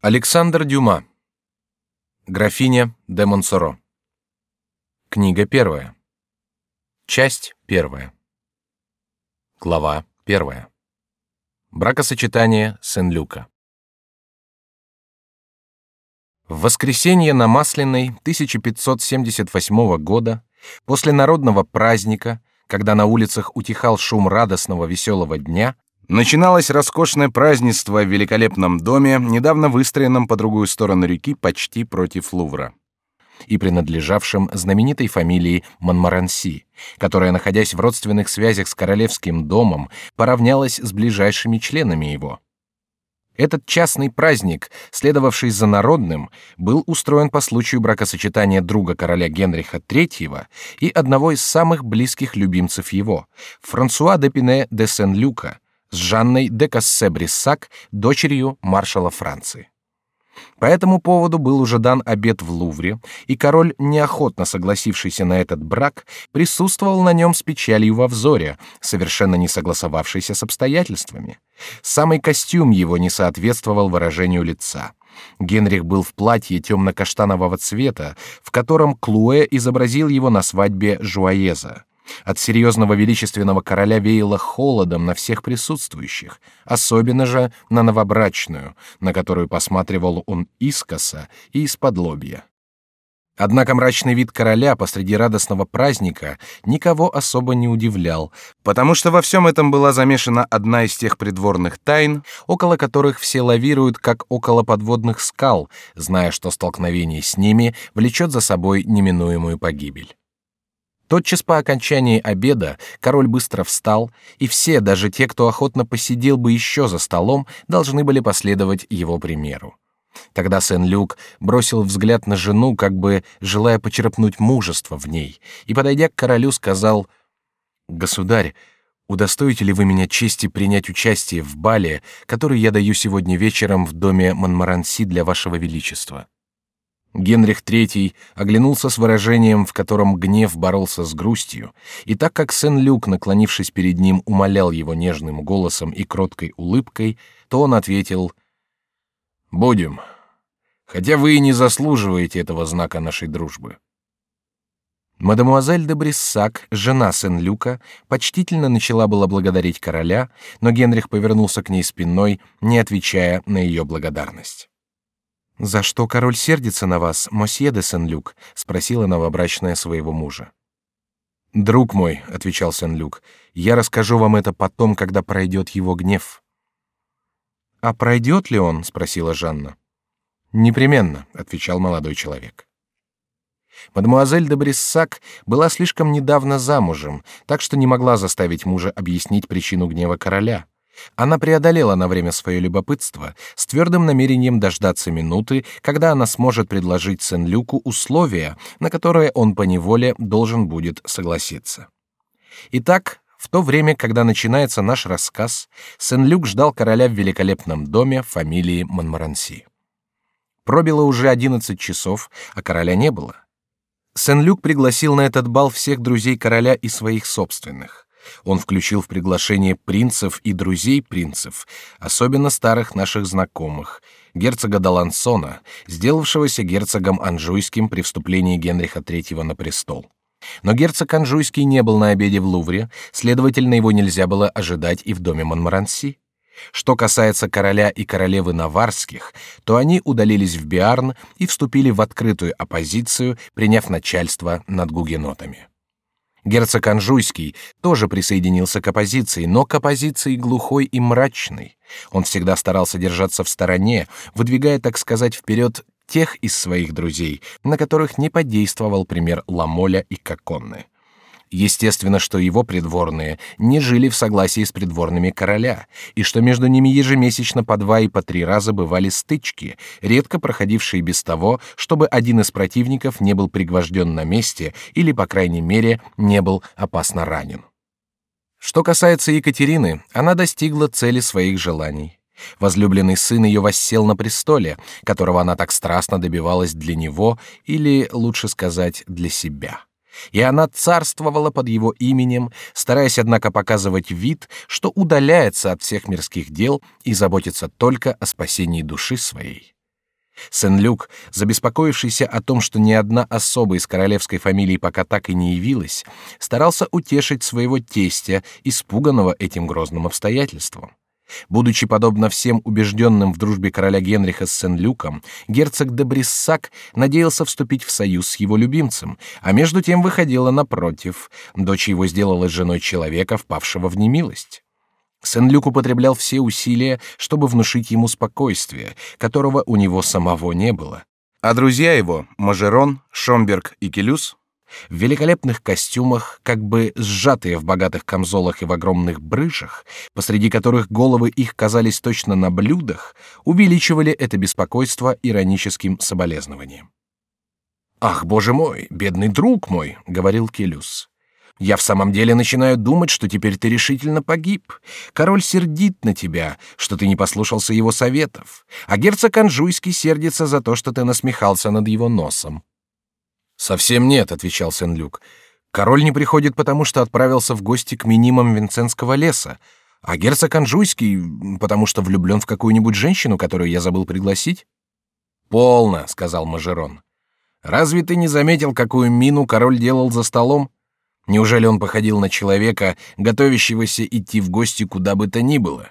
Александр Дюма. Графиня де Монсоро. Книга первая. Часть первая. Глава первая. Бракосочетание Сен-Люка. В воскресенье на Масляной 1578 года, после народного праздника, когда на улицах утихал шум радостного веселого дня, Начиналось роскошное празднество в великолепном доме, недавно выстроенном по другую сторону реки, почти против Лувра, и принадлежавшем знаменитой фамилии Монмаранси, которая, находясь в родственных связях с королевским домом, поравнялась с ближайшими членами его. Этот частный праздник, следовавший за народным, был устроен по случаю бракосочетания друга короля Генриха III и одного из самых близких любимцев его, Франсуа де Пине де Сен-Люка, с Жанной де Кассе-Бриссак, дочерью маршала Франции. По этому поводу был уже дан обед в Лувре, и король, неохотно согласившийся на этот брак, присутствовал на нем с печалью во взоре, совершенно не согласовавшийся с обстоятельствами. Самый костюм его не соответствовал выражению лица. Генрих был в платье темно-каштанового цвета, в котором Клуэ изобразил его на свадьбе Жуаеза. От серьезного величественного короля веяло холодом на всех присутствующих, особенно же на новобрачную, на которую посматривал он искоса и из-под лобья. Однако мрачный вид короля посреди радостного праздника никого особо не удивлял, потому что во всем этом была замешана одна из тех придворных тайн, около которых все лавируют, как около подводных скал, зная, что столкновение с ними влечет за собой неминуемую погибель. Тотчас по окончании обеда король быстро встал, и все, даже те, кто охотно посидел бы еще за столом, должны были последовать его примеру. Тогда Сен-Люк бросил взгляд на жену, как бы желая почерпнуть мужество в ней, и, подойдя к королю, сказал «Государь, удостоите ли вы меня чести принять участие в бале, который я даю сегодня вечером в доме Монмаранси для вашего величества?» Генрих III оглянулся с выражением, в котором гнев боролся с грустью, и так как Сен-Люк, наклонившись перед ним, умолял его нежным голосом и кроткой улыбкой, то он ответил «Будем, хотя вы и не заслуживаете этого знака нашей дружбы». Мадемуазель де Бриссак, жена Сен-Люка, почтительно начала было благодарить короля, но Генрих повернулся к ней спиной, не отвечая на ее благодарность. За что король сердится на вас, мосье де Сен-Люк? – спросила новобрачная своего мужа. Друг мой, отвечал Сен-Люк, я расскажу вам это потом, когда пройдет его гнев. А пройдет ли он? – спросила Жанна. Непременно, отвечал молодой человек. Мадемуазель де Бриссак была слишком недавно замужем, так что не могла заставить мужа объяснить причину гнева короля. Она преодолела на время свое любопытство с твердым намерением дождаться минуты, когда она сможет предложить Сен-Люку условия, на которые он по неволе должен будет согласиться. Итак, в то время, когда начинается наш рассказ, Сен-Люк ждал короля в великолепном доме фамилии Монмаранси. Пробило уже одиннадцать часов, а короля не было. Сен-Люк пригласил на этот бал всех друзей короля и своих собственных. Он включил в приглашение принцев и друзей принцев, особенно старых наших знакомых, герцога Далансона, сделавшегося герцогом Анжуйским при вступлении Генриха III на престол. Но герцог Анжуйский не был на обеде в Лувре, следовательно, его нельзя было ожидать и в доме Монмаранси. Что касается короля и королевы Наварских, то они удалились в Биарн и вступили в открытую оппозицию, приняв начальство над гугенотами. Герцог Анжуйский тоже присоединился к оппозиции, но к оппозиции глухой и мрачной. Он всегда старался держаться в стороне, выдвигая, так сказать, вперед тех из своих друзей, на которых не подействовал пример Ламоля и Коконны. Естественно, что его придворные не жили в согласии с придворными короля, и что между ними ежемесячно по два и по три раза бывали стычки, редко проходившие без того, чтобы один из противников не был пригвожден на месте или, по крайней мере, не был опасно ранен. Что касается Екатерины, она достигла цели своих желаний. Возлюбленный сын ее воссел на престоле, которого она так страстно добивалась для него, или, лучше сказать, для себя и она царствовала под его именем, стараясь, однако, показывать вид, что удаляется от всех мирских дел и заботится только о спасении души своей. Сен-Люк, забеспокоившийся о том, что ни одна особа из королевской фамилии пока так и не явилась, старался утешить своего тестя, испуганного этим грозным обстоятельством. Будучи подобно всем убежденным в дружбе короля Генриха с Сен-Люком, герцог де Бриссак надеялся вступить в союз с его любимцем, а между тем выходила напротив, дочь его сделалась женой человека, впавшего в немилость. Сен-Люк употреблял все усилия, чтобы внушить ему спокойствие, которого у него самого не было. А друзья его, Мажерон, Шомберг и Келюс, в великолепных костюмах, как бы сжатые в богатых камзолах и в огромных брыжах, посреди которых головы их казались точно на блюдах, увеличивали это беспокойство ироническим соболезнованием. «Ах, боже мой, бедный друг мой!» — говорил Келюс. Я в самом деле начинаю думать, что теперь ты решительно погиб. Король сердит на тебя, что ты не послушался его советов, а герцог Анжуйский сердится за то, что ты насмехался над его носом. Совсем нет, отвечал Сен-Люк. Король не приходит потому, что отправился в гости к минимам Винценского леса, а герцог Анжуйский потому, что влюблен в какую-нибудь женщину, которую я забыл пригласить. Полно, сказал Мажерон. Разве ты не заметил, какую мину король делал за столом? Неужели он походил на человека, готовящегося идти в гости куда бы то ни было?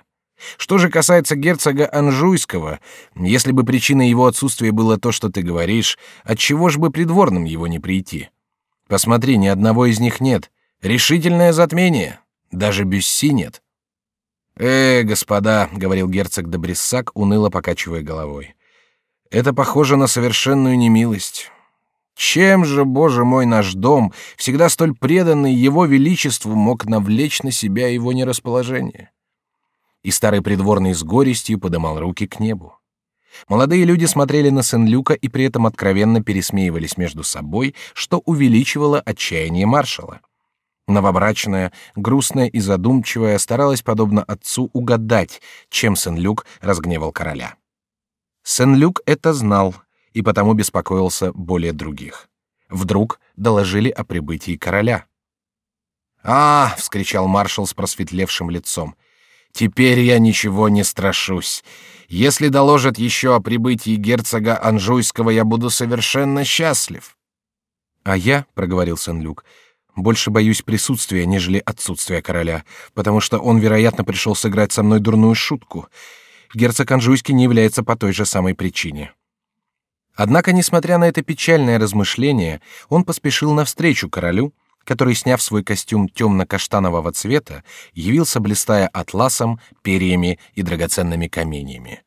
Что же касается герцога Анжуйского, если бы причиной его отсутствия было то, что ты говоришь, отчего ж бы придворным его не прийти? Посмотри, ни одного из них нет. Решительное затмение. Даже Бюсси нет. Э, господа, говорил герцог де уныло покачивая головой. Это похоже на совершенную немилость. Чем же, боже мой, наш дом, всегда столь преданный его величеству, мог навлечь на себя его нерасположение? И старый придворный с горестью подымал руки к небу. Молодые люди смотрели на Сен-Люка и при этом откровенно пересмеивались между собой, что увеличивало отчаяние маршала. Новобрачная, грустная и задумчивая, старалась, подобно отцу, угадать, чем Сен-Люк разгневал короля. Сен-Люк это знал и потому беспокоился более других. Вдруг доложили о прибытии короля. «А!» — вскричал маршал с просветлевшим лицом. «Теперь я ничего не страшусь. Если доложат еще о прибытии герцога Анжуйского, я буду совершенно счастлив». «А я», — проговорил Сен-Люк, — «больше боюсь присутствия, нежели отсутствия короля, потому что он, вероятно, пришел сыграть со мной дурную шутку. Герцог Анжуйский не является по той же самой причине». Однако, несмотря на это печальное размышление, он поспешил навстречу королю, который, сняв свой костюм темно-каштанового цвета, явился блистая атласом, перьями и драгоценными каменьями.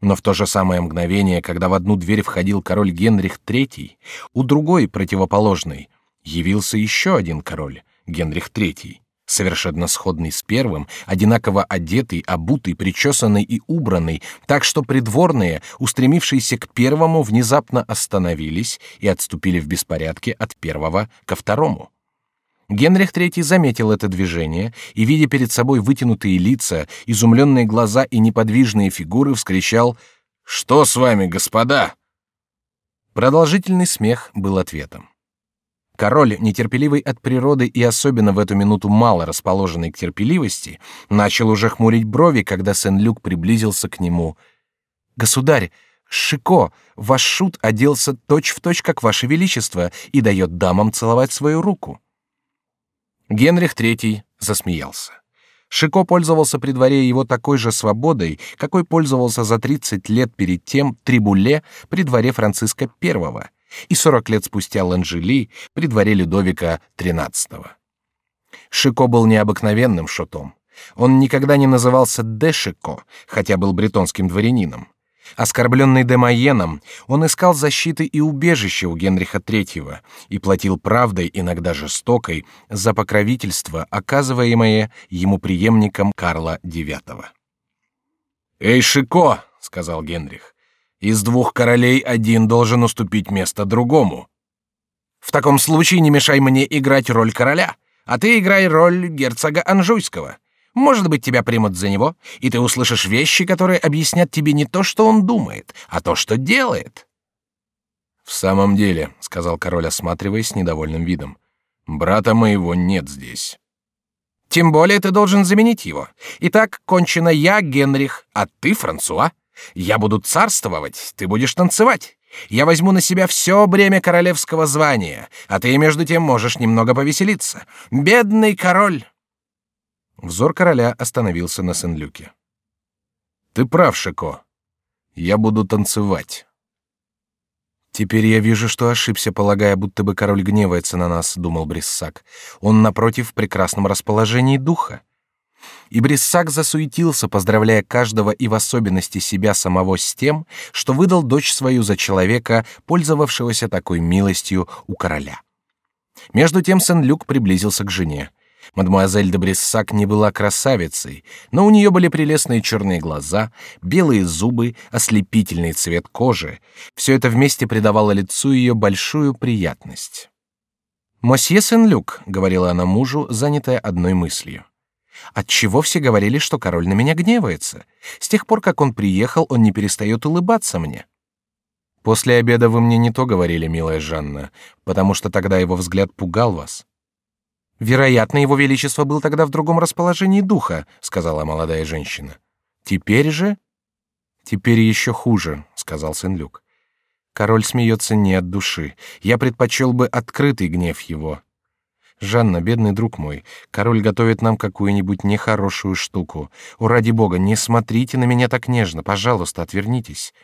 Но в то же самое мгновение, когда в одну дверь входил король Генрих III, у другой, противоположной, явился еще один король, Генрих III совершенно сходный с первым, одинаково одетый, обутый, причесанный и убранный, так что придворные, устремившиеся к первому, внезапно остановились и отступили в беспорядке от первого ко второму. Генрих III заметил это движение и, видя перед собой вытянутые лица, изумленные глаза и неподвижные фигуры, вскричал «Что с вами, господа?» Продолжительный смех был ответом. Король, нетерпеливый от природы и особенно в эту минуту мало расположенный к терпеливости, начал уже хмурить брови, когда Сен-Люк приблизился к нему. «Государь, Шико, ваш шут оделся точь-в-точь, точь, как ваше величество, и дает дамам целовать свою руку». Генрих III засмеялся. Шико пользовался при дворе его такой же свободой, какой пользовался за 30 лет перед тем Трибуле при дворе Франциска I, и 40 лет спустя Ланжели при дворе Людовика XIII. Шико был необыкновенным шутом. Он никогда не назывался де Шико, хотя был бретонским дворянином. Оскорбленный Демайеном, он искал защиты и убежища у Генриха III и платил правдой, иногда жестокой, за покровительство, оказываемое ему преемником Карла IX. «Эй, Шико!» — сказал Генрих. Из двух королей один должен уступить место другому. В таком случае не мешай мне играть роль короля, а ты играй роль герцога Анжуйского. Может быть, тебя примут за него, и ты услышишь вещи, которые объяснят тебе не то, что он думает, а то, что делает. В самом деле, сказал король, осматриваясь с недовольным видом, брата моего нет здесь. Тем более ты должен заменить его. Итак, кончено я, Генрих, а ты, Франсуа. Я буду царствовать, ты будешь танцевать. Я возьму на себя все бремя королевского звания, а ты между тем можешь немного повеселиться. Бедный король!» Взор короля остановился на Сен-Люке. «Ты прав, Шико. Я буду танцевать». «Теперь я вижу, что ошибся, полагая, будто бы король гневается на нас», — думал Бриссак. «Он, напротив, в прекрасном расположении духа. И Бриссак засуетился, поздравляя каждого и в особенности себя самого с тем, что выдал дочь свою за человека, пользовавшегося такой милостью у короля. Между тем Сен-Люк приблизился к жене. Мадемуазель де Бриссак не была красавицей, но у нее были прелестные черные глаза, белые зубы, ослепительный цвет кожи. Все это вместе придавало лицу ее большую приятность. «Мосье Сен-Люк», — говорила она мужу, занятая одной мыслью. Отчего все говорили, что король на меня гневается? С тех пор, как он приехал, он не перестает улыбаться мне. После обеда вы мне не то говорили, милая Жанна, потому что тогда его взгляд пугал вас. Вероятно, его величество был тогда в другом расположении духа, сказала молодая женщина. Теперь же, теперь еще хуже, сказал Сен-Люк. Король смеется не от души. Я предпочел бы открытый гнев его. Жанна, бедный друг мой, король готовит нам какую-нибудь нехорошую штуку. О, ради бога, не смотрите на меня так нежно, пожалуйста, отвернитесь.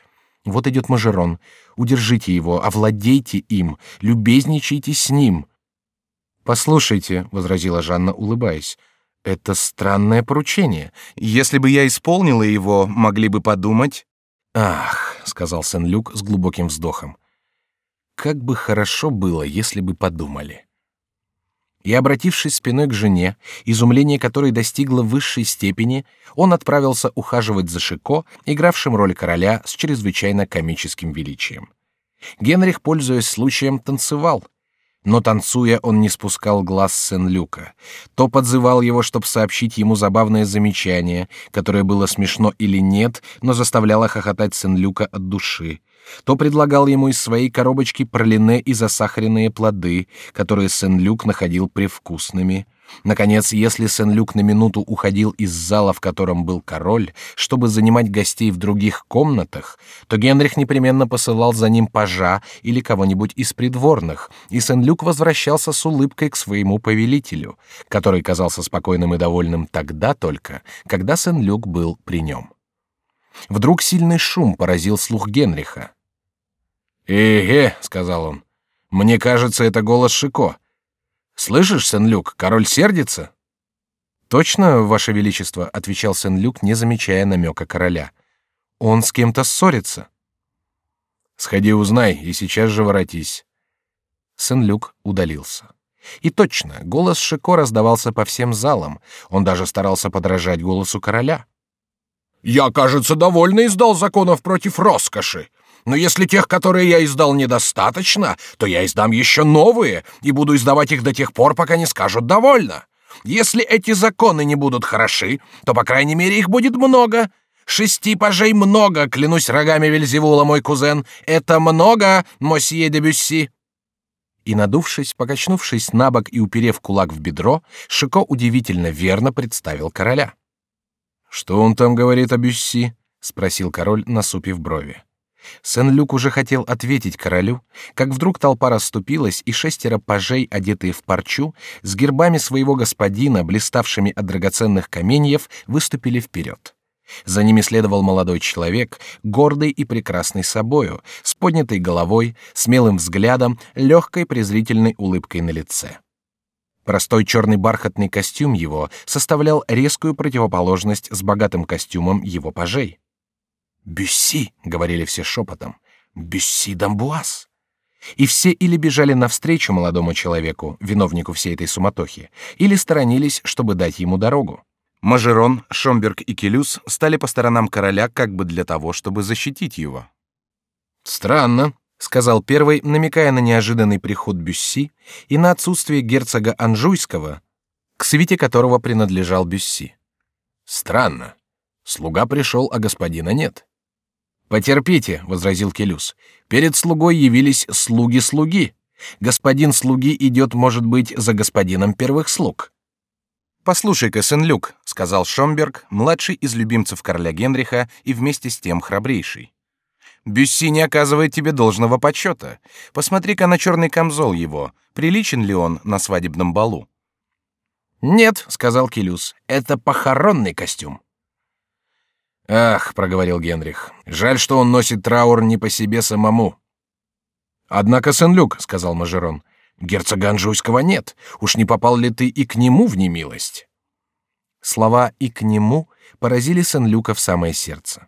Вот идет Мажерон. Удержите его, овладейте им, любезничайте с ним. Послушайте, возразила Жанна, улыбаясь. Это странное поручение. Если бы я исполнила его, могли бы подумать. Ах, сказал Сен-Люк с глубоким вздохом. Как бы хорошо было, если бы подумали и, обратившись спиной к жене, изумление которой достигло высшей степени, он отправился ухаживать за Шико, игравшим роль короля с чрезвычайно комическим величием. Генрих, пользуясь случаем, танцевал, но танцуя он не спускал глаз с Сен-Люка, то подзывал его, чтобы сообщить ему забавное замечание, которое было смешно или нет, но заставляло хохотать Сен-Люка от души, то предлагал ему из своей коробочки пролине и засахаренные плоды, которые Сен-Люк находил привкусными. Наконец, если Сен-Люк на минуту уходил из зала, в котором был король, чтобы занимать гостей в других комнатах, то Генрих непременно посылал за ним пажа или кого-нибудь из придворных, и Сен-Люк возвращался с улыбкой к своему повелителю, который казался спокойным и довольным тогда только, когда Сен-Люк был при нем. Вдруг сильный шум поразил слух Генриха. «Эге», — сказал он, — «мне кажется, это голос Шико. Слышишь, Сен-Люк, король сердится?» «Точно, ваше величество», — отвечал Сен-Люк, не замечая намека короля. «Он с кем-то ссорится». «Сходи узнай и сейчас же воротись». Сен-Люк удалился. И точно, голос Шико раздавался по всем залам. Он даже старался подражать голосу короля. «Я, кажется, довольно издал законов против роскоши. Но если тех, которые я издал, недостаточно, то я издам еще новые и буду издавать их до тех пор, пока не скажут довольно. Если эти законы не будут хороши, то по крайней мере их будет много. Шести пажей много, клянусь рогами Вельзевула, мой кузен. Это много, мосье де Бюсси. И надувшись, покачнувшись на бок и уперев кулак в бедро, Шико удивительно верно представил короля. Что он там говорит о Бюсси? спросил король, насупив брови. Сен-Люк уже хотел ответить королю, как вдруг толпа расступилась, и шестеро пажей, одетые в парчу, с гербами своего господина, блиставшими от драгоценных каменьев, выступили вперед. За ними следовал молодой человек, гордый и прекрасный собою, с поднятой головой, смелым взглядом, легкой презрительной улыбкой на лице. Простой черный бархатный костюм его составлял резкую противоположность с богатым костюмом его пажей. «Бюсси!» — говорили все шепотом. «Бюсси Дамбуаз!» И все или бежали навстречу молодому человеку, виновнику всей этой суматохи, или сторонились, чтобы дать ему дорогу. Мажерон, Шомберг и Келюс стали по сторонам короля как бы для того, чтобы защитить его. «Странно», — сказал первый, намекая на неожиданный приход Бюсси и на отсутствие герцога Анжуйского, к свите которого принадлежал Бюсси. «Странно. Слуга пришел, а господина нет». Потерпите, возразил Келюс. Перед слугой явились слуги слуги. Господин слуги идет, может быть, за господином первых слуг. Послушай-ка, сын Люк, сказал Шомберг, младший из любимцев короля Генриха и вместе с тем храбрейший. Бюсси не оказывает тебе должного почета. Посмотри-ка на черный камзол его. Приличен ли он на свадебном балу? Нет, сказал Килюс. Это похоронный костюм. Ах, проговорил Генрих. Жаль, что он носит траур не по себе самому. Однако, Сен-Люк, сказал Мажерон, герцога Анжуйского нет. Уж не попал ли ты и к нему в немилость? Слова и к нему поразили Сен-Люка в самое сердце.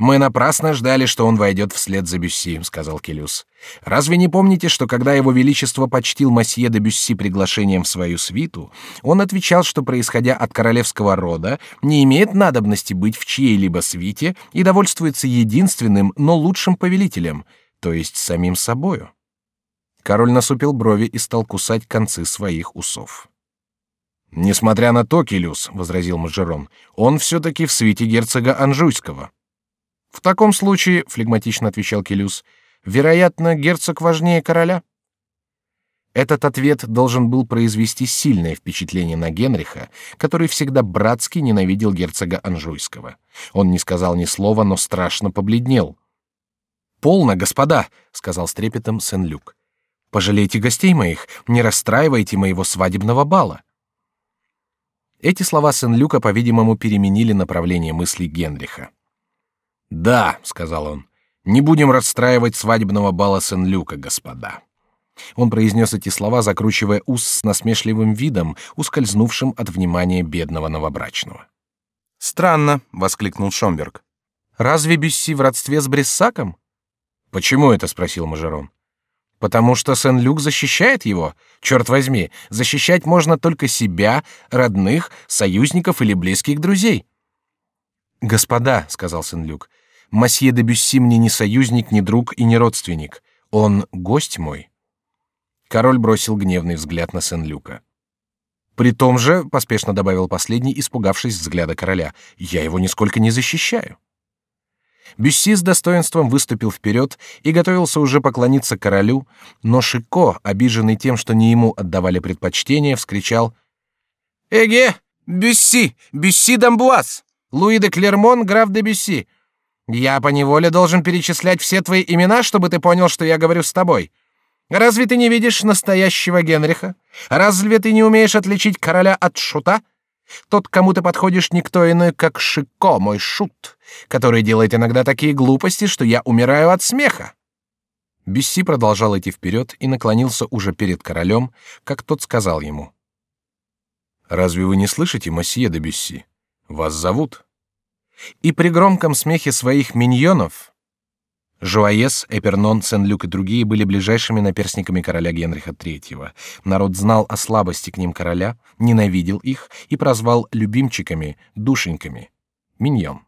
Мы напрасно ждали, что он войдет вслед за Бюсси, сказал Келюс. Разве не помните, что когда его величество почтил масье де Бюсси приглашением в свою свиту, он отвечал, что происходя от королевского рода, не имеет надобности быть в чьей-либо свите и довольствуется единственным, но лучшим повелителем, то есть самим собою. Король насупил брови и стал кусать концы своих усов. Несмотря на то, Келюс, возразил Мажерон, он все-таки в свите герцога Анжуйского. В таком случае, флегматично отвечал Келюс, вероятно, герцог важнее короля. Этот ответ должен был произвести сильное впечатление на Генриха, который всегда братски ненавидел герцога Анжуйского. Он не сказал ни слова, но страшно побледнел. Полно, господа, сказал с трепетом Сен-Люк. Пожалейте гостей моих, не расстраивайте моего свадебного бала. Эти слова Сен-Люка, по-видимому, переменили направление мыслей Генриха. Да, сказал он, не будем расстраивать свадебного бала Сен-Люка, господа. Он произнес эти слова, закручивая ус с насмешливым видом, ускользнувшим от внимания бедного новобрачного. Странно, воскликнул Шомберг. Разве Бюсси в родстве с Брессаком? Почему это? спросил Мажерон. Потому что Сен-Люк защищает его. Черт возьми, защищать можно только себя, родных, союзников или близких друзей. Господа, сказал Сен-Люк, Масье де Бюсси мне не союзник, не друг и не родственник. Он гость мой. Король бросил гневный взгляд на Сен-Люка. При том же, поспешно добавил последний, испугавшись взгляда короля, я его нисколько не защищаю. Бюсси с достоинством выступил вперед и готовился уже поклониться королю, но Шико, обиженный тем, что не ему отдавали предпочтение, вскричал: "Эге, Бюсси, Бюсси d'Амбуаз, Луи де Клермон, граф де Бюсси, я по неволе должен перечислять все твои имена, чтобы ты понял, что я говорю с тобой. Разве ты не видишь настоящего Генриха? Разве ты не умеешь отличить короля от шута? Тот, кому ты подходишь, никто иной, как Шико, мой шут, который делает иногда такие глупости, что я умираю от смеха. Бесси продолжал идти вперед и наклонился уже перед королем, как тот сказал ему: "Разве вы не слышите, месье де Бесси? Вас зовут?" И при громком смехе своих миньонов Жуаес, Эпернон, Сен-Люк и другие были ближайшими наперсниками короля Генриха III. Народ знал о слабости к ним короля, ненавидел их и прозвал любимчиками, душеньками. Миньон.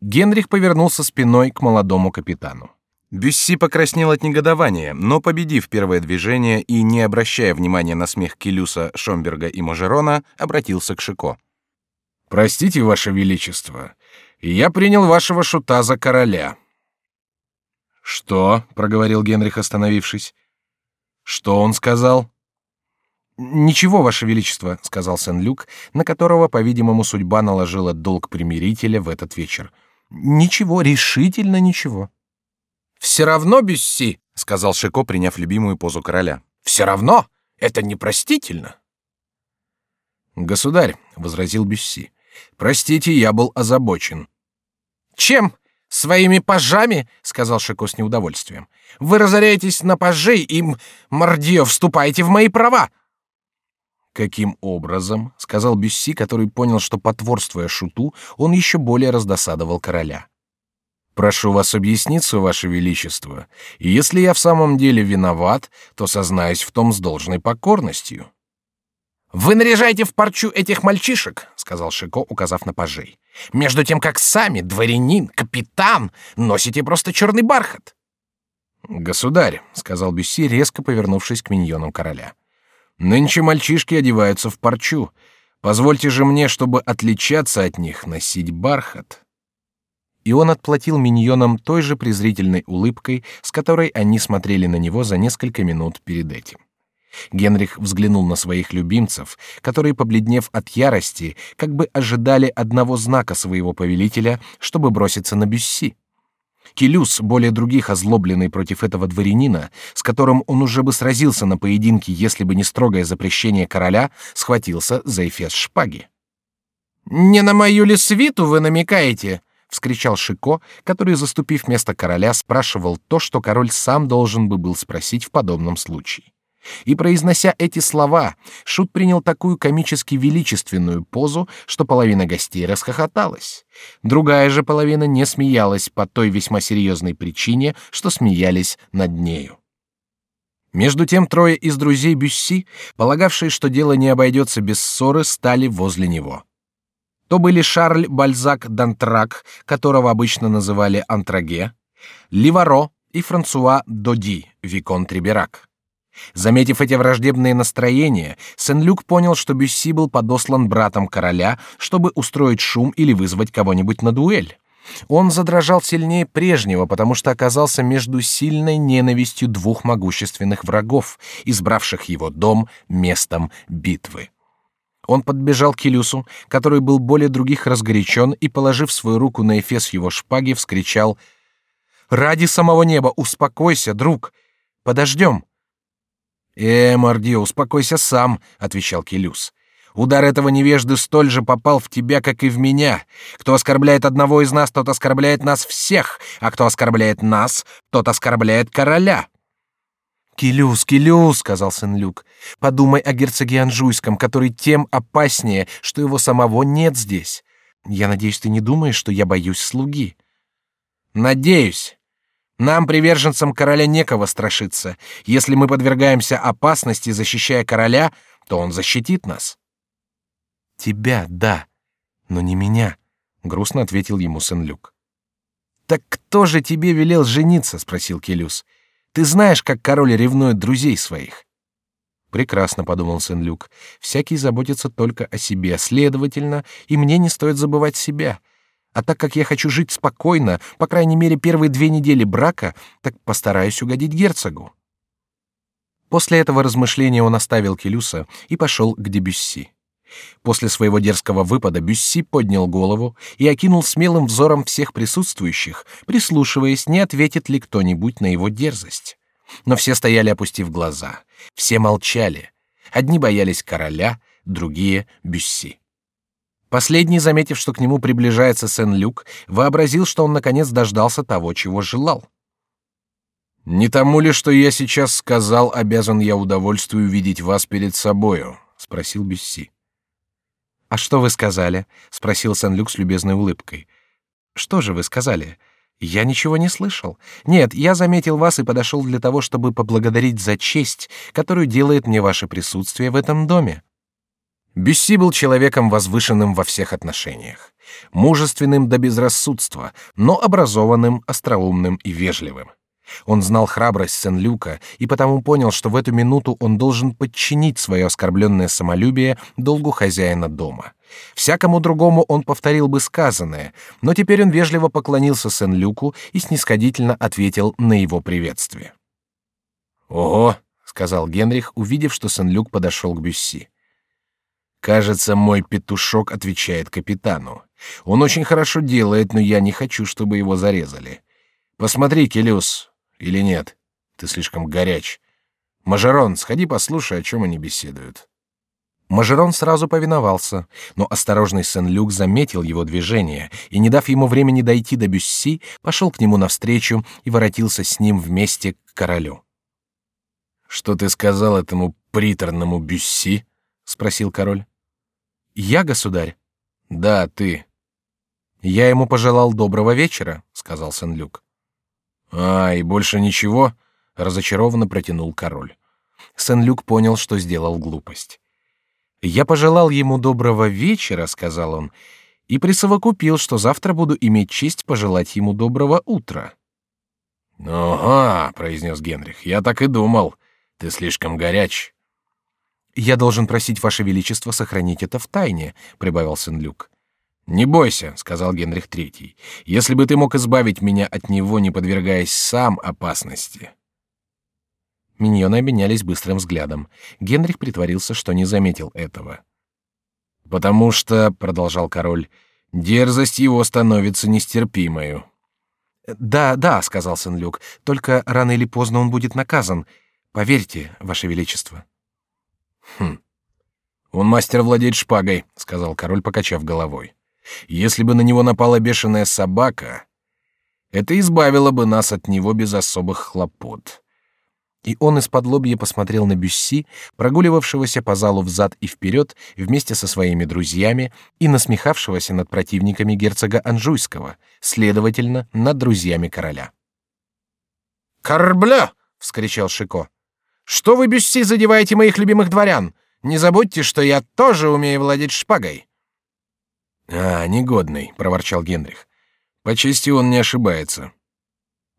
Генрих повернулся спиной к молодому капитану. Бюсси покраснел от негодования, но победив первое движение и не обращая внимания на смех Келюса, Шомберга и Можерона, обратился к Шико. Простите, ваше величество, я принял вашего шута за короля. Что? проговорил Генрих, остановившись. Что он сказал? Ничего, ваше величество, сказал Сен-Люк, на которого, по-видимому, судьба наложила долг примирителя в этот вечер. Ничего, решительно ничего. Все равно Бюсси, сказал Шико, приняв любимую позу короля. Все равно, это непростительно. Государь, возразил Бюсси, Простите, я был озабочен. Чем? Своими пажами, сказал Шико с неудовольствием. Вы разоряетесь на пажей и мордье вступаете в мои права. Каким образом? сказал Бюсси, который понял, что потворствуя шуту, он еще более раздосадовал короля. Прошу вас объясниться, ваше величество. И если я в самом деле виноват, то сознаюсь в том с должной покорностью. Вы наряжаете в парчу этих мальчишек, сказал Шико, указав на пажей. Между тем, как сами дворянин, капитан, носите просто черный бархат. Государь, сказал Бюсси, резко повернувшись к миньонам короля. Нынче мальчишки одеваются в парчу. Позвольте же мне, чтобы отличаться от них, носить бархат. И он отплатил миньонам той же презрительной улыбкой, с которой они смотрели на него за несколько минут перед этим. Генрих взглянул на своих любимцев, которые, побледнев от ярости, как бы ожидали одного знака своего повелителя, чтобы броситься на Бюсси. Келюс, более других озлобленный против этого дворянина, с которым он уже бы сразился на поединке, если бы не строгое запрещение короля, схватился за эфес шпаги. «Не на мою ли свиту вы намекаете?» — вскричал Шико, который, заступив место короля, спрашивал то, что король сам должен бы был спросить в подобном случае. И произнося эти слова, шут принял такую комически величественную позу, что половина гостей расхохоталась. Другая же половина не смеялась по той весьма серьезной причине, что смеялись над нею. Между тем трое из друзей Бюсси, полагавшие, что дело не обойдется без ссоры, стали возле него. То были Шарль Бальзак Дантрак, которого обычно называли Антраге, Ливаро и Франсуа Доди, викон Триберак. Заметив эти враждебные настроения, Сен-Люк понял, что Бюсси был подослан братом короля, чтобы устроить шум или вызвать кого-нибудь на дуэль. Он задрожал сильнее прежнего, потому что оказался между сильной ненавистью двух могущественных врагов, избравших его дом местом битвы. Он подбежал к Илюсу, который был более других разгорячен, и, положив свою руку на эфес его шпаги, вскричал «Ради самого неба, успокойся, друг! Подождем!» «Э, Мордио, успокойся сам», — отвечал Келюс. «Удар этого невежды столь же попал в тебя, как и в меня. Кто оскорбляет одного из нас, тот оскорбляет нас всех, а кто оскорбляет нас, тот оскорбляет короля». «Келюс, Келюс», — сказал Сен-Люк, — «подумай о герцоге Анжуйском, который тем опаснее, что его самого нет здесь. Я надеюсь, ты не думаешь, что я боюсь слуги?» «Надеюсь. Нам, приверженцам короля, некого страшиться. Если мы подвергаемся опасности, защищая короля, то он защитит нас. Тебя, да, но не меня, грустно ответил ему Сен-Люк. Так кто же тебе велел жениться? спросил Келюс. Ты знаешь, как король ревнует друзей своих. Прекрасно, подумал Сен-Люк. Всякий заботится только о себе, следовательно, и мне не стоит забывать себя. А так как я хочу жить спокойно, по крайней мере первые две недели брака, так постараюсь угодить герцогу. После этого размышления он оставил Келюса и пошел к Дебюсси. После своего дерзкого выпада Бюсси поднял голову и окинул смелым взором всех присутствующих, прислушиваясь, не ответит ли кто-нибудь на его дерзость. Но все стояли опустив глаза, все молчали. Одни боялись короля, другие — Бюсси. Последний, заметив, что к нему приближается Сен-Люк, вообразил, что он наконец дождался того, чего желал. «Не тому ли, что я сейчас сказал, обязан я удовольствию видеть вас перед собою?» — спросил Бюсси. «А что вы сказали?» — спросил Сен-Люк с любезной улыбкой. «Что же вы сказали?» «Я ничего не слышал. Нет, я заметил вас и подошел для того, чтобы поблагодарить за честь, которую делает мне ваше присутствие в этом доме». Бюсси был человеком возвышенным во всех отношениях, мужественным до безрассудства, но образованным, остроумным и вежливым. Он знал храбрость Сен-Люка и потому понял, что в эту минуту он должен подчинить свое оскорбленное самолюбие долгу хозяина дома. Всякому другому он повторил бы сказанное, но теперь он вежливо поклонился Сен-Люку и снисходительно ответил на его приветствие. «Ого!» — сказал Генрих, увидев, что Сен-Люк подошел к Бюсси. Кажется, мой петушок отвечает капитану. Он очень хорошо делает, но я не хочу, чтобы его зарезали. Посмотри, Келюс, или нет? Ты слишком горяч. Мажерон, сходи послушай, о чем они беседуют. Мажерон сразу повиновался, но осторожный Сен-Люк заметил его движение и, не дав ему времени дойти до Бюсси, пошел к нему навстречу и воротился с ним вместе к королю. Что ты сказал этому приторному Бюсси? спросил король. Я, государь? Да, ты. Я ему пожелал доброго вечера, сказал Сен-Люк. А, и больше ничего? разочарованно протянул король. Сен-Люк понял, что сделал глупость. Я пожелал ему доброго вечера, сказал он, и присовокупил, что завтра буду иметь честь пожелать ему доброго утра. Ага, произнес Генрих, я так и думал. Ты слишком горяч. Я должен просить ваше величество сохранить это в тайне, прибавил Сен-Люк. Не бойся, сказал Генрих III. Если бы ты мог избавить меня от него, не подвергаясь сам опасности. Миньоны обменялись быстрым взглядом. Генрих притворился, что не заметил этого. «Потому что», — продолжал король, — «дерзость его становится нестерпимою». «Да, да», — сказал Сен-Люк, — «только рано или поздно он будет наказан. Поверьте, Ваше Величество». «Хм. Он мастер владеть шпагой», — сказал король, покачав головой. «Если бы на него напала бешеная собака, это избавило бы нас от него без особых хлопот». И он из-под лобья посмотрел на Бюсси, прогуливавшегося по залу взад и вперед вместе со своими друзьями и насмехавшегося над противниками герцога Анжуйского, следовательно, над друзьями короля. «Карбля!» — вскричал Шико. «Что вы, Бюсси, задеваете моих любимых дворян? Не забудьте, что я тоже умею владеть шпагой». «А, негодный», — проворчал Генрих. «По чести он не ошибается».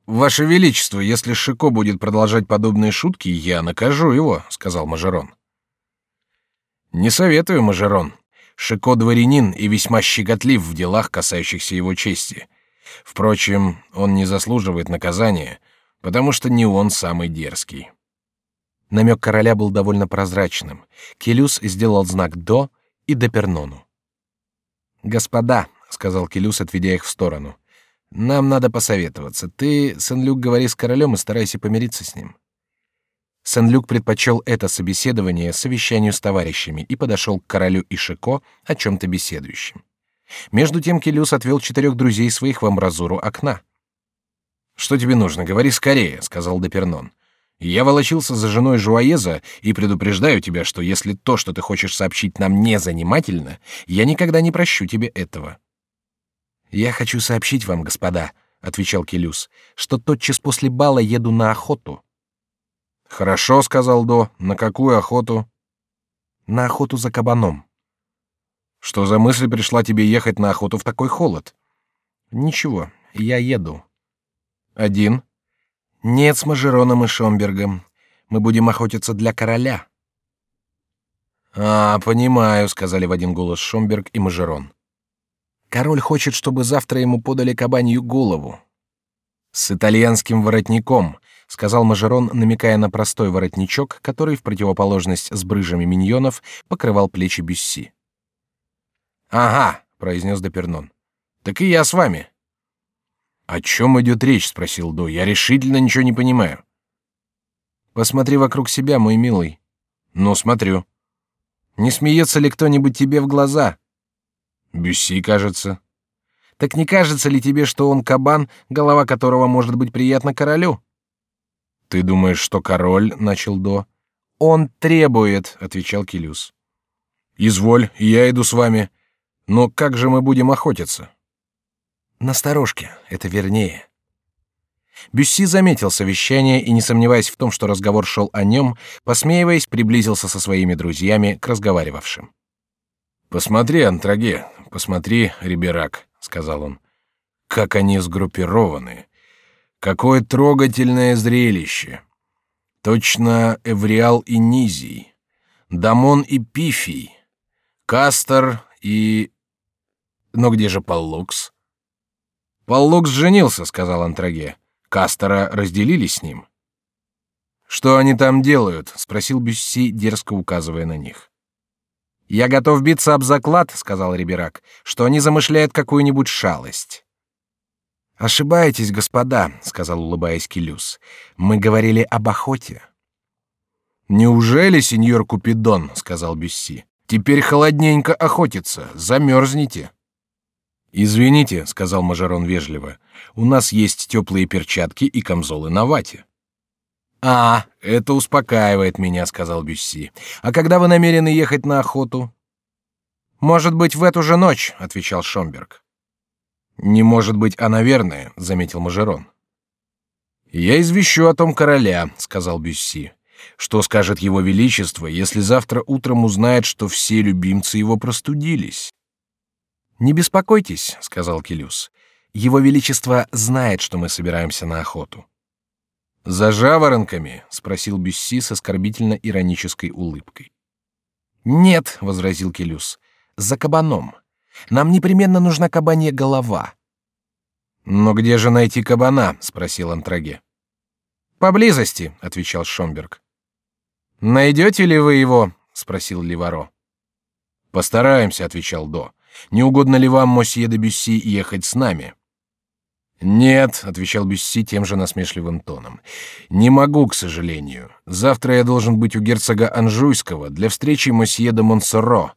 Ваше величество, если Шико будет продолжать подобные шутки, я накажу его, сказал Мажерон. Не советую, Мажерон. Шико дворянин и весьма щекотлив в делах, касающихся его чести. Впрочем, он не заслуживает наказания, потому что не он самый дерзкий. Намек короля был довольно прозрачным. Келюс сделал знак до и до Пернону. Господа, сказал Келюс, отведя их в сторону. Нам надо посоветоваться. Ты, Сен-Люк, говори с королем и старайся помириться с ним. Сен-Люк предпочел это собеседование совещанию с товарищами и подошел к королю и Шико, о чем-то беседующим. Между тем Келюс отвел четырех друзей своих в амбразуру окна. «Что тебе нужно? Говори скорее», — сказал Депернон. «Я волочился за женой Жуаеза и предупреждаю тебя, что если то, что ты хочешь сообщить нам, не занимательно, я никогда не прощу тебе этого». Я хочу сообщить вам, господа, отвечал Келюс, что тотчас после бала еду на охоту. Хорошо, сказал До. На какую охоту? На охоту за кабаном. Что за мысль пришла тебе ехать на охоту в такой холод? Ничего, я еду. Один? Нет, с Мажероном и Шомбергом. Мы будем охотиться для короля. А, понимаю, сказали в один голос Шомберг и Мажерон. Король хочет, чтобы завтра ему подали кабанью голову. С итальянским воротником, сказал Мажерон, намекая на простой воротничок, который в противоположность с брыжами миньонов покрывал плечи Бюсси. Ага, произнес Депернон. Так и я с вами. О чем идет речь? спросил До. Я решительно ничего не понимаю. Посмотри вокруг себя, мой милый. Ну, смотрю. Не смеется ли кто-нибудь тебе в глаза? Бюсси, кажется. Так не кажется ли тебе, что он кабан, голова которого может быть приятна королю? Ты думаешь, что король, начал До. Он требует, отвечал Килюс. Изволь, я иду с вами. Но как же мы будем охотиться? На сторожке, это вернее. Бюсси заметил совещание и, не сомневаясь в том, что разговор шел о нем, посмеиваясь, приблизился со своими друзьями к разговаривавшим. Посмотри, Антраге, посмотри, Риберак, сказал он. Как они сгруппированы. Какое трогательное зрелище. Точно Эвриал и Низий, Дамон и Пифий, Кастер и... Но где же Паллукс? Паллукс женился, сказал Антраге. Кастера разделили с ним. Что они там делают? спросил Бюсси, дерзко указывая на них. Я готов биться об заклад, сказал Риберак, что они замышляют какую-нибудь шалость. Ошибаетесь, господа, сказал улыбаясь Килюс. Мы говорили об охоте. Неужели, сеньор Купидон, сказал Бюсси, теперь холодненько охотиться, замерзнете? Извините, сказал Мажорон вежливо, у нас есть теплые перчатки и камзолы на вате. А, это успокаивает меня, сказал Бюсси. А когда вы намерены ехать на охоту? Может быть, в эту же ночь, отвечал Шомберг. Не может быть, а наверное, заметил Мажерон. Я извещу о том короля, сказал Бюсси. Что скажет его величество, если завтра утром узнает, что все любимцы его простудились? Не беспокойтесь, сказал Келюс. Его величество знает, что мы собираемся на охоту. За жаворонками? спросил Бюсси с оскорбительно иронической улыбкой. Нет, возразил Келюс, за кабаном. Нам непременно нужна кабанья голова. Но где же найти кабана? спросил Антраге. поблизости, отвечал Шомберг. Найдете ли вы его? спросил Ливаро. Постараемся, отвечал До. Не угодно ли вам, мосье де Бюсси, ехать с нами? Нет, отвечал Бюсси тем же насмешливым тоном. Не могу, к сожалению. Завтра я должен быть у герцога Анжуйского для встречи мосье де Монсоро,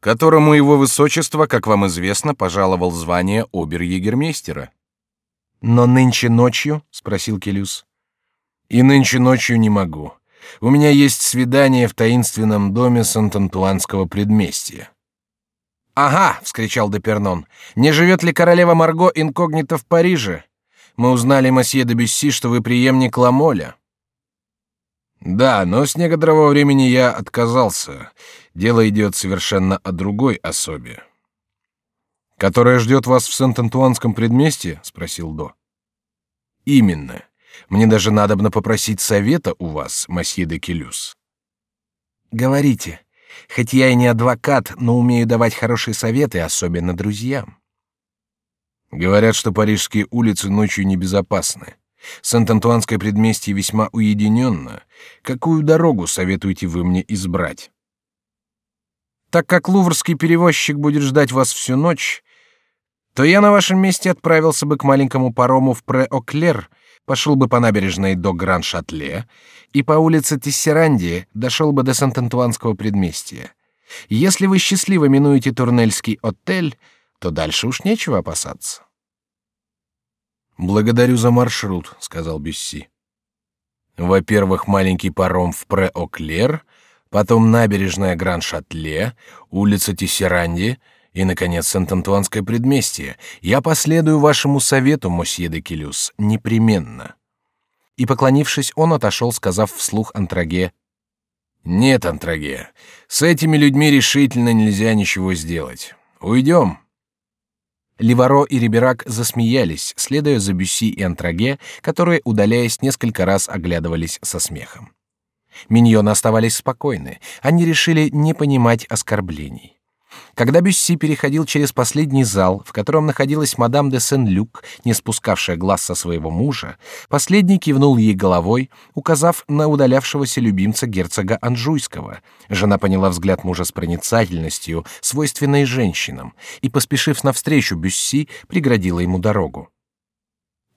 которому его высочество, как вам известно, пожаловал звание обер-егермейстера. Но нынче ночью, спросил Келюс. И нынче ночью не могу. У меня есть свидание в таинственном доме Сант-Антуанского предместья. Ага, вскричал Депернон. Не живет ли королева Марго инкогнито в Париже? Мы узнали, месье де Бюсси, что вы преемник Ламоля. Да, но с некоторого времени я отказался. Дело идет совершенно о другой особе. Которая ждет вас в Сент-Антуанском предместье? – спросил До. Именно. Мне даже надобно попросить совета у вас, месье де Келюс. Говорите. Хоть я и не адвокат, но умею давать хорошие советы, особенно друзьям. Говорят, что парижские улицы ночью небезопасны. Сент-Антуанское предместье весьма уединенно. Какую дорогу советуете вы мне избрать? Так как луврский перевозчик будет ждать вас всю ночь, то я на вашем месте отправился бы к маленькому парому в Пре-Оклер, пошел бы по набережной до Гран-Шатле и по улице Тессеранди дошел бы до Сент-Антуанского предместья. Если вы счастливо минуете Турнельский отель, то дальше уж нечего опасаться. Благодарю за маршрут, сказал Бюсси. Во-первых, маленький паром в Пре-Оклер, потом набережная Гран-Шатле, улица Тессеранди и, наконец, Сент-Антуанское предместье. Я последую вашему совету, мосье де Келюс, непременно. И, поклонившись, он отошел, сказав вслух Антраге. «Нет, Антраге, с этими людьми решительно нельзя ничего сделать. Уйдем». Ливаро и Риберак засмеялись, следуя за Бюсси и Антраге, которые, удаляясь, несколько раз оглядывались со смехом. Миньоны оставались спокойны, они решили не понимать оскорблений. Когда Бюсси переходил через последний зал, в котором находилась мадам де Сен-Люк, не спускавшая глаз со своего мужа, последний кивнул ей головой, указав на удалявшегося любимца герцога Анжуйского. Жена поняла взгляд мужа с проницательностью, свойственной женщинам, и, поспешив навстречу Бюсси, преградила ему дорогу.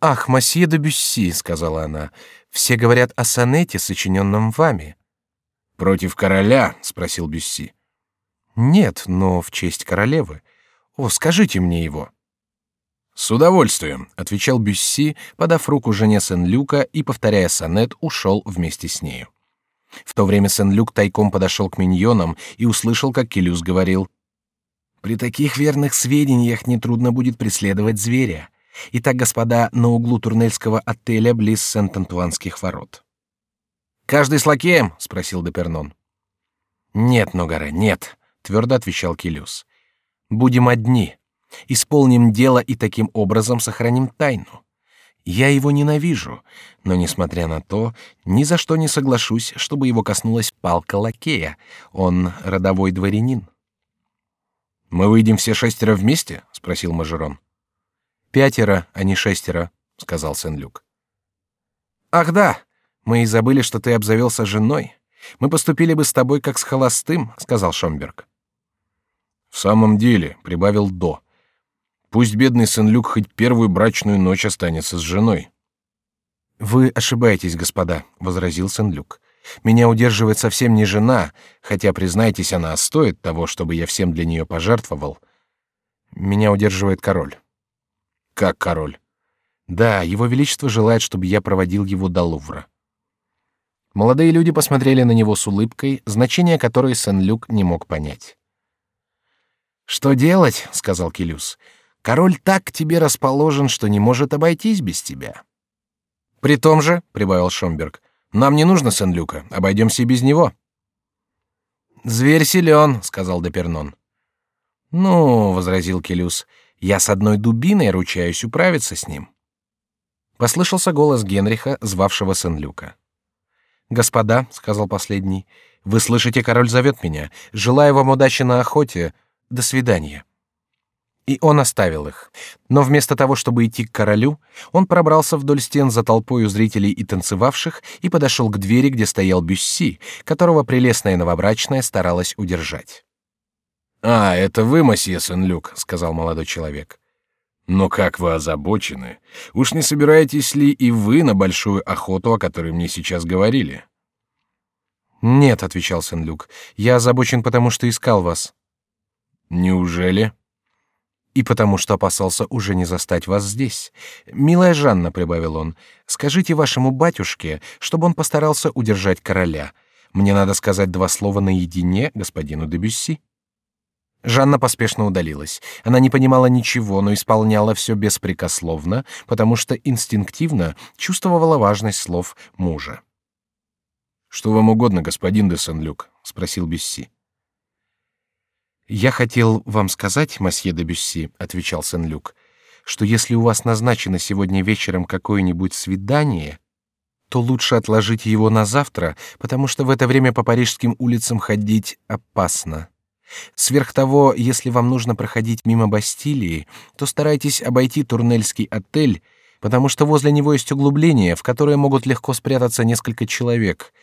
«Ах, масье де Бюсси», — сказала она, — «все говорят о сонете, сочиненном вами». «Против короля?» — спросил Бюсси. Нет, но в честь королевы. О, скажите мне его. С удовольствием, отвечал Бюсси, подав руку жене Сен-Люка и повторяя сонет, ушел вместе с нею. В то время Сен-Люк тайком подошел к миньонам и услышал, как Келюс говорил: "При таких верных сведениях не трудно будет преследовать зверя. Итак, господа, на углу Турнельского отеля близ Сент-Антуанских ворот." Каждый с лакеем? – спросил Депернон. Нет, Ногара, нет твердо отвечал Келюс. Будем одни, исполним дело и таким образом сохраним тайну. Я его ненавижу, но несмотря на то, ни за что не соглашусь, чтобы его коснулась палка лакея. Он родовой дворянин. Мы выйдем все шестеро вместе? – спросил Мажерон. Пятеро, а не шестеро, – сказал Сен-Люк. Ах да, мы и забыли, что ты обзавелся женой. Мы поступили бы с тобой как с холостым, – сказал Шомберг. В самом деле, прибавил До. Пусть бедный Сен-Люк хоть первую брачную ночь останется с женой. Вы ошибаетесь, господа, возразил Сен-Люк. Меня удерживает совсем не жена, хотя признайтесь, она стоит того, чтобы я всем для нее пожертвовал. Меня удерживает король. Как король? Да, его величество желает, чтобы я проводил его до Лувра. Молодые люди посмотрели на него с улыбкой, значение которой Сен-Люк не мог понять. Что делать, сказал Келюс. Король так к тебе расположен, что не может обойтись без тебя. При том же, прибавил Шомберг, нам не нужно Сен-Люка, обойдемся и без него. Зверь силен, сказал Депернон. Ну, возразил Келюс, я с одной дубиной ручаюсь управиться с ним. Послышался голос Генриха, звавшего Сен-Люка. Господа, сказал последний, вы слышите, король зовет меня. Желаю вам удачи на охоте. До свидания. И он оставил их. Но вместо того, чтобы идти к королю, он пробрался вдоль стен за толпою зрителей и танцевавших и подошел к двери, где стоял Бюсси, которого прелестная новобрачная старалась удержать. «А, это вы, месье Сен-Люк», — сказал молодой человек. «Но как вы озабочены! Уж не собираетесь ли и вы на большую охоту, о которой мне сейчас говорили?» «Нет», — отвечал Сен-Люк, — «я озабочен, потому что искал вас». «Неужели?» и потому что опасался уже не застать вас здесь. Милая Жанна, прибавил он, скажите вашему батюшке, чтобы он постарался удержать короля. Мне надо сказать два слова наедине господину де Бюсси. Жанна поспешно удалилась. Она не понимала ничего, но исполняла все беспрекословно, потому что инстинктивно чувствовала важность слов мужа. Что вам угодно, господин де Сен-Люк? – спросил Бюсси. Я хотел вам сказать, месье де Бюсси, отвечал Сен-Люк, что если у вас назначено сегодня вечером какое-нибудь свидание, то лучше отложить его на завтра, потому что в это время по парижским улицам ходить опасно. Сверх того, если вам нужно проходить мимо Бастилии, то старайтесь обойти Турнельский отель, потому что возле него есть углубление, в которое могут легко спрятаться несколько человек.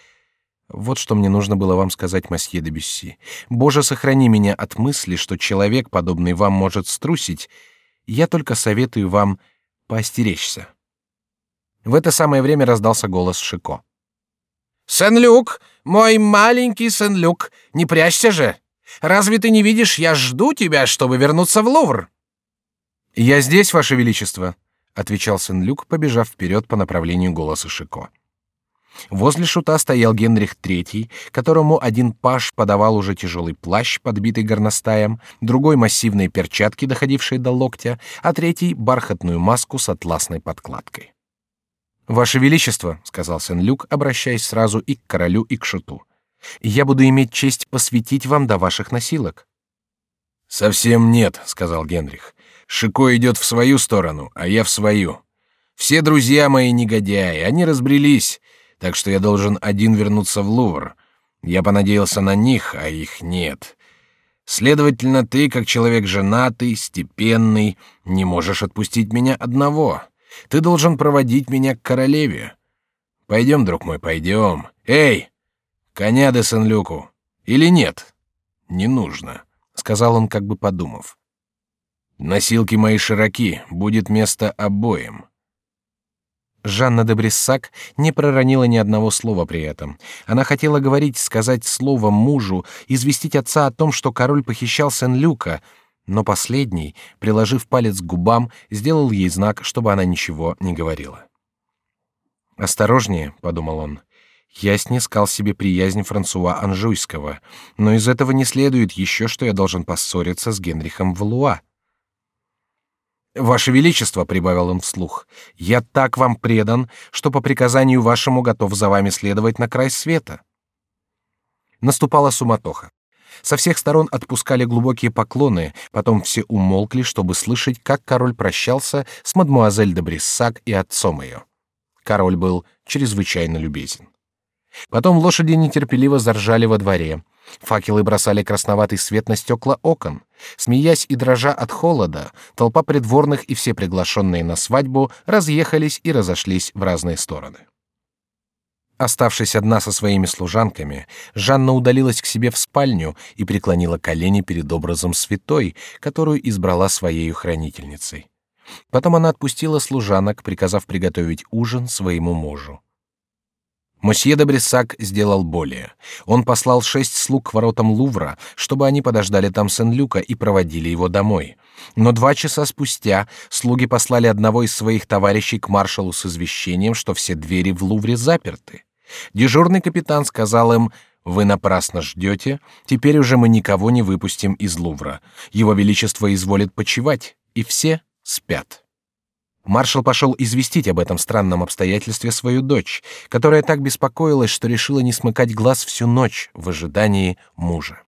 Вот что мне нужно было вам сказать, месье де Бюсси. Боже, сохрани меня от мысли, что человек, подобный вам, может струсить. Я только советую вам поостеречься. В это самое время раздался голос Шико. Сен-Люк, мой маленький Сен-Люк, не прячься же. Разве ты не видишь, я жду тебя, чтобы вернуться в Лувр. Я здесь, ваше величество, отвечал Сен-Люк, побежав вперед по направлению голоса Шико. Возле шута стоял Генрих III, которому один паж подавал уже тяжелый плащ, подбитый горностаем, другой массивные перчатки, доходившие до локтя, а третий бархатную маску с атласной подкладкой. Ваше величество, сказал Сен-Люк, обращаясь сразу и к королю, и к шуту, я буду иметь честь посвятить вам до ваших носилок. Совсем нет, сказал Генрих. Шико идет в свою сторону, а я в свою. Все друзья мои негодяи, они разбрелись так что я должен один вернуться в Лувр. Я понадеялся на них, а их нет. Следовательно, ты, как человек женатый, степенный, не можешь отпустить меня одного. Ты должен проводить меня к королеве. Пойдем, друг мой, пойдем. Эй, коня де Сен-Люку. Или нет? Не нужно, сказал он, как бы подумав. Носилки мои широки, будет место обоим. Жанна де Бриссак не проронила ни одного слова при этом. Она хотела говорить, сказать слово мужу, известить отца о том, что король похищал Сен-Люка, но последний, приложив палец к губам, сделал ей знак, чтобы она ничего не говорила. «Осторожнее», — подумал он, — «я снискал себе приязнь Франсуа Анжуйского, но из этого не следует еще, что я должен поссориться с Генрихом Валуа». Ваше величество, прибавил он вслух, я так вам предан, что по приказанию вашему готов за вами следовать на край света. Наступала суматоха. Со всех сторон отпускали глубокие поклоны, потом все умолкли, чтобы слышать, как король прощался с мадмуазель де Бриссак и отцом ее. Король был чрезвычайно любезен. Потом лошади нетерпеливо заржали во дворе. Факелы бросали красноватый свет на стекла окон. Смеясь и дрожа от холода, толпа придворных и все приглашенные на свадьбу разъехались и разошлись в разные стороны. Оставшись одна со своими служанками, Жанна удалилась к себе в спальню и преклонила колени перед образом святой, которую избрала своей хранительницей. Потом она отпустила служанок, приказав приготовить ужин своему мужу. Мосье де Брессак сделал более. Он послал шесть слуг к воротам Лувра, чтобы они подождали там Сен-Люка и проводили его домой. Но два часа спустя слуги послали одного из своих товарищей к маршалу с извещением, что все двери в Лувре заперты. Дежурный капитан сказал им: вы напрасно ждете. Теперь уже мы никого не выпустим из Лувра. Его величество изволит почивать, и все спят. Маршал пошел известить об этом странном обстоятельстве свою дочь, которая так беспокоилась, что решила не смыкать глаз всю ночь в ожидании мужа.